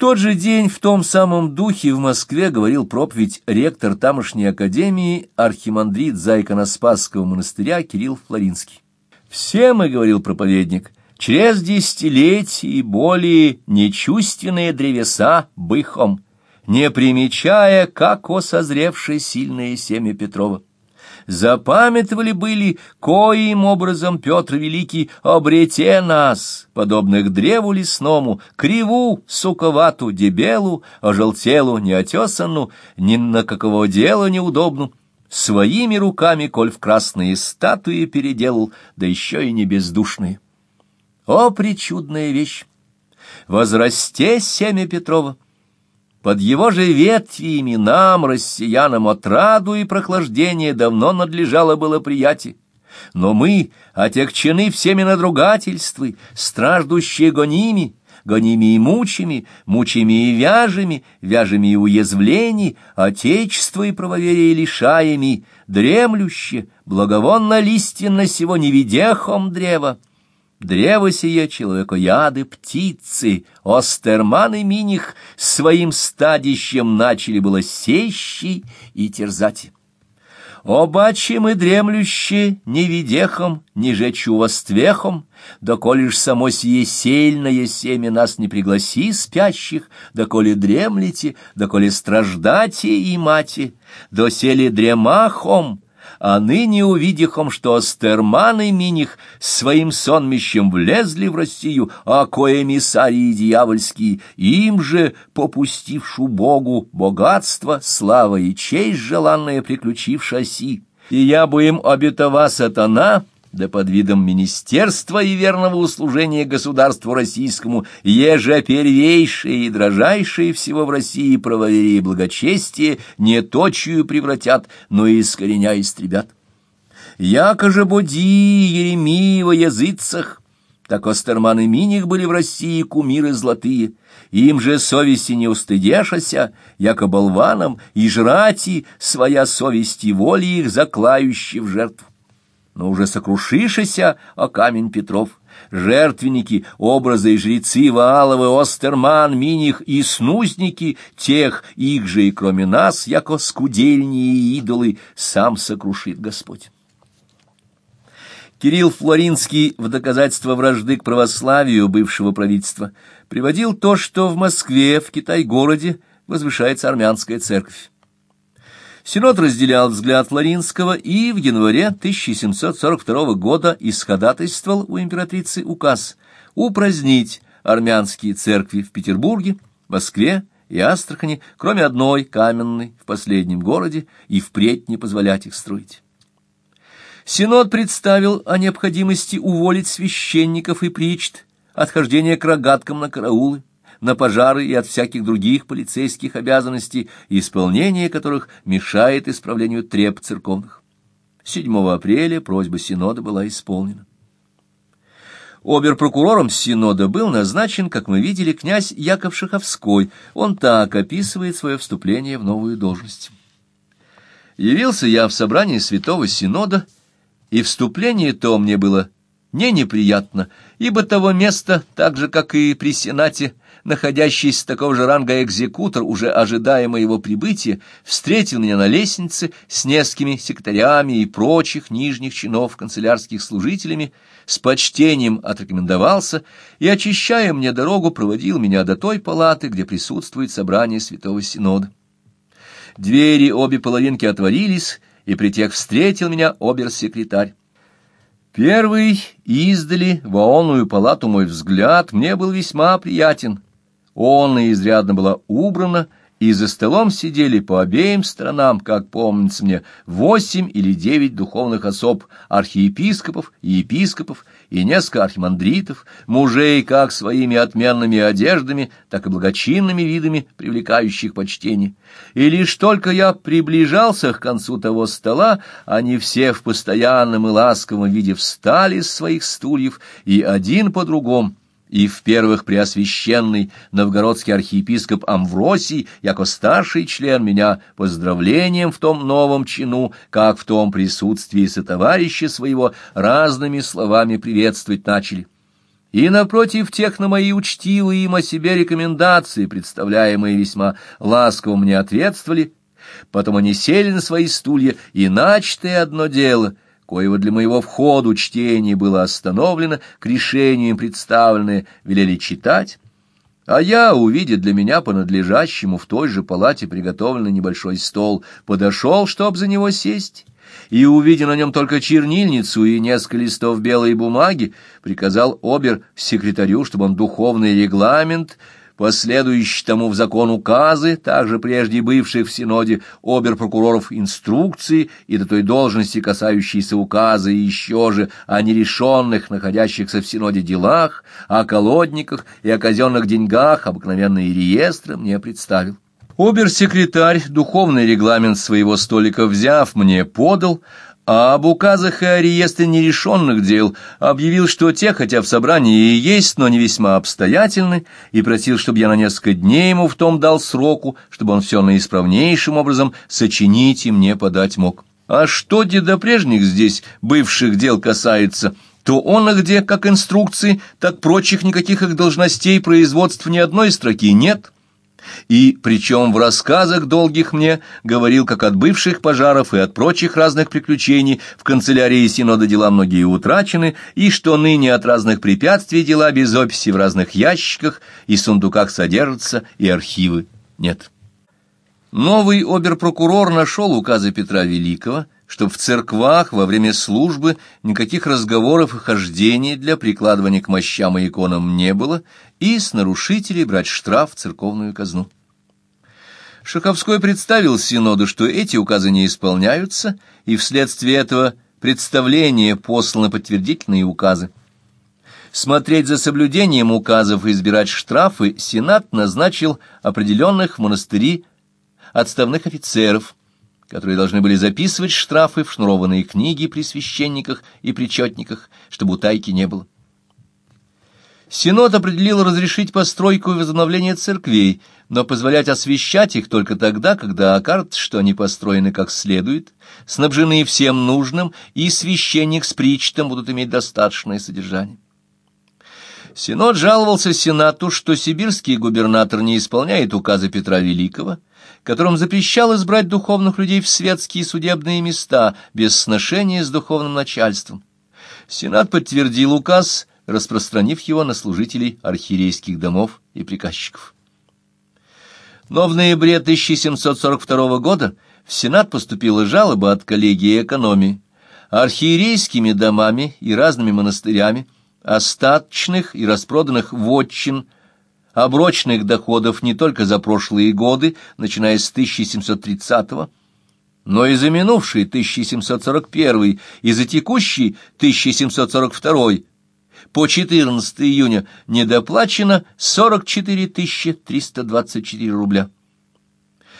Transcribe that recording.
тот же день в том самом духе в Москве говорил проповедь ректор тамошней академии архимандрит Зайконоспасского монастыря Кирилл Флоринский. «Все мы, — говорил проповедник, — через десятилетия и более нечувственные древеса быхом, не примечая, как о созревшее сильное семя Петрова запамятовали были, коим образом Петр Великий обрете нас, подобных древу лесному, криву, суковату, дебелу, ожелтелу, неотесанну, ни на какого дела неудобну, своими руками, коль в красные статуи переделал, да еще и не бездушные. О, причудная вещь! Возрасте семя Петрова! Под его же ветвями нам, россиянам, отраду и прохлаждение давно надлежало было приятие. Но мы, отягчены всеми надругательствы, страждущие гоними, гоними и мучими, мучими и вяжами, вяжами и уязвлений, отечество и правоверие лишаями, дремлюще, благовонно лиственно сего невидехом древа, Древо сие человекояды, птицы, остерманы миних своим стадищем начали было сещи и терзать. Обаче мы дремлющие, не видехом, не жечу воствехом, доколе ж само сие сильное семя нас не пригласи спящих, доколе дремлете, доколе страждате и мати, доселе дремахом, а ныне увидихом, что астерманы миних своим сонмищем влезли в Россию, а кое эмиссарии дьявольские, им же, попустившу Богу, богатство, слава и честь желанная приключившаси. И я бы им обетова сатана, да под видом министерства и верного услужения государству российскому, еже первейшие и дрожайшие всего в России правоверие и благочестие не точию превратят, но и искореня истребят. Яко же буди Еремии во языцах, так Остерман и Миних были в России кумиры золотые, им же совести не устыдешася, яко болванам, и жрати своя совесть и воли их заклающие в жертву но уже сокрушишися о камень Петров. Жертвенники, образы и жрецы Вааловы, Остерман, Миних и снузники, тех, их же и кроме нас, яко скудельние идолы, сам сокрушит Господь. Кирилл Флоринский в доказательство вражды к православию бывшего правительства приводил то, что в Москве, в Китай-городе, возвышается армянская церковь. Синод разделял взгляд Флоринского и в январе 1742 года исходатайствовал у императрицы указ упразднить армянские церкви в Петербурге, Москве и Астрахани, кроме одной каменной в последнем городе, и впредь не позволять их строить. Синод представил о необходимости уволить священников и причт, отхождение к рогаткам на караулы, на пожары и от всяких других полицейских обязанностей, исполнение которых мешает исправлению треб церковных. 7 апреля просьба Синода была исполнена. Оберпрокурором Синода был назначен, как мы видели, князь Яков Шаховской. Он так описывает свое вступление в новую должность. «Явился я в собрании Святого Синода, и вступление то мне было не неприятно, ибо того места, так же, как и при Сенате, находящийся такого же ранга экзекутор, уже ожидая моего прибытия, встретил меня на лестнице с несколькими секретарями и прочих нижних чинов канцелярских служителями, с почтением отрекомендовался и, очищая мне дорогу, проводил меня до той палаты, где присутствует собрание Святого Синода. Двери обе половинки отворились, и при тех встретил меня обер-секретарь. Первый издали в оонную палату мой взгляд мне был весьма приятен. Он изрядно была убрана, и за столом сидели по обеим сторонам, как помнится мне, восемь или девять духовных особ, архиепископов и епископов, и несколько архимандритов, мужей как своими отменными одеждами, так и благочинными видами, привлекающих почтение. И лишь только я приближался к концу того стола, они все в постоянном и ласковом виде встали с своих стульев, и один по другому, и в первых преосвященный новгородский архиепископ Амвросий, яко старший член меня, поздравлением в том новом чину, как в том присутствии сотоварища своего, разными словами приветствовать начали. И напротив тех на мои учтивые им о себе рекомендации, представляемые весьма ласково мне ответствовали, потом они сели на свои стулья, и начатое одно дело, коего для моего входа чтение было остановлено, к решению им представленное велели читать, а я, увидя для меня по надлежащему в той же палате приготовленный небольшой стол, подошел, чтоб за него сесть, и, увидя на нем только чернильницу и несколько листов белой бумаги, приказал обер-секретарю, чтобы он духовный регламент, последующий тому в закон указы, также прежде бывших в Синоде обер-прокуроров инструкции и до той должности, касающиеся указа и еще же о нерешенных, находящихся в Синоде делах, о колодниках и о казенных деньгах, обыкновенные реестры мне представил. Обер-секретарь, духовный регламент своего столика взяв, мне подал, а об указах и о реестре нерешенных дел объявил, что те, хотя в собрании и есть, но не весьма обстоятельны, и просил, чтобы я на несколько дней ему в том дал сроку, чтобы он все наисправнейшим образом сочинить и мне подать мог. А что деда прежних здесь бывших дел касается, то он их где, как инструкции, так прочих никаких их должностей производств ни одной строки нет» и, причем в рассказах долгих мне, говорил, как от бывших пожаров и от прочих разных приключений в канцелярии Синода дела многие утрачены, и что ныне от разных препятствий дела без описи в разных ящиках и сундуках содержатся, и архивы нет. Новый оберпрокурор нашел указы Петра Великого, чтобы в церквах во время службы никаких разговоров и хождений для прикладывания к мощам и иконам не было, и с нарушителей брать штраф в церковную казну. Шаховской представил Синоду, что эти указы не исполняются, и вследствие этого представления посланы подтвердительные указы. Смотреть за соблюдением указов и избирать штрафы Сенат назначил определенных в монастыри отставных офицеров – которые должны были записывать штрафы в шнурованные книги при священниках и причетниках, чтобы утайки не было. Синод определил разрешить постройку и возобновление церквей, но позволять освещать их только тогда, когда окажется, что они построены как следует, снабжены всем нужным, и священник с причтом будут иметь достаточное содержание. Синод жаловался Сенату, что сибирский губернатор не исполняет указа Петра Великого, которым запрещалось брать духовных людей в светские судебные места без сношения с духовным начальством. Сенат подтвердил указ, распространив его на служителей архиерейских домов и приказчиков. Но в ноябре 1742 года в Сенат поступила жалоба от коллегии экономии. Архиерейскими домами и разными монастырями остаточных и распроданных вотчин – оброчных доходов не только за прошлые годы, начиная с 1730-го, но и за минувший 1741 и за текущий 1742 по 14 июня недоплачено 44 324 рубля.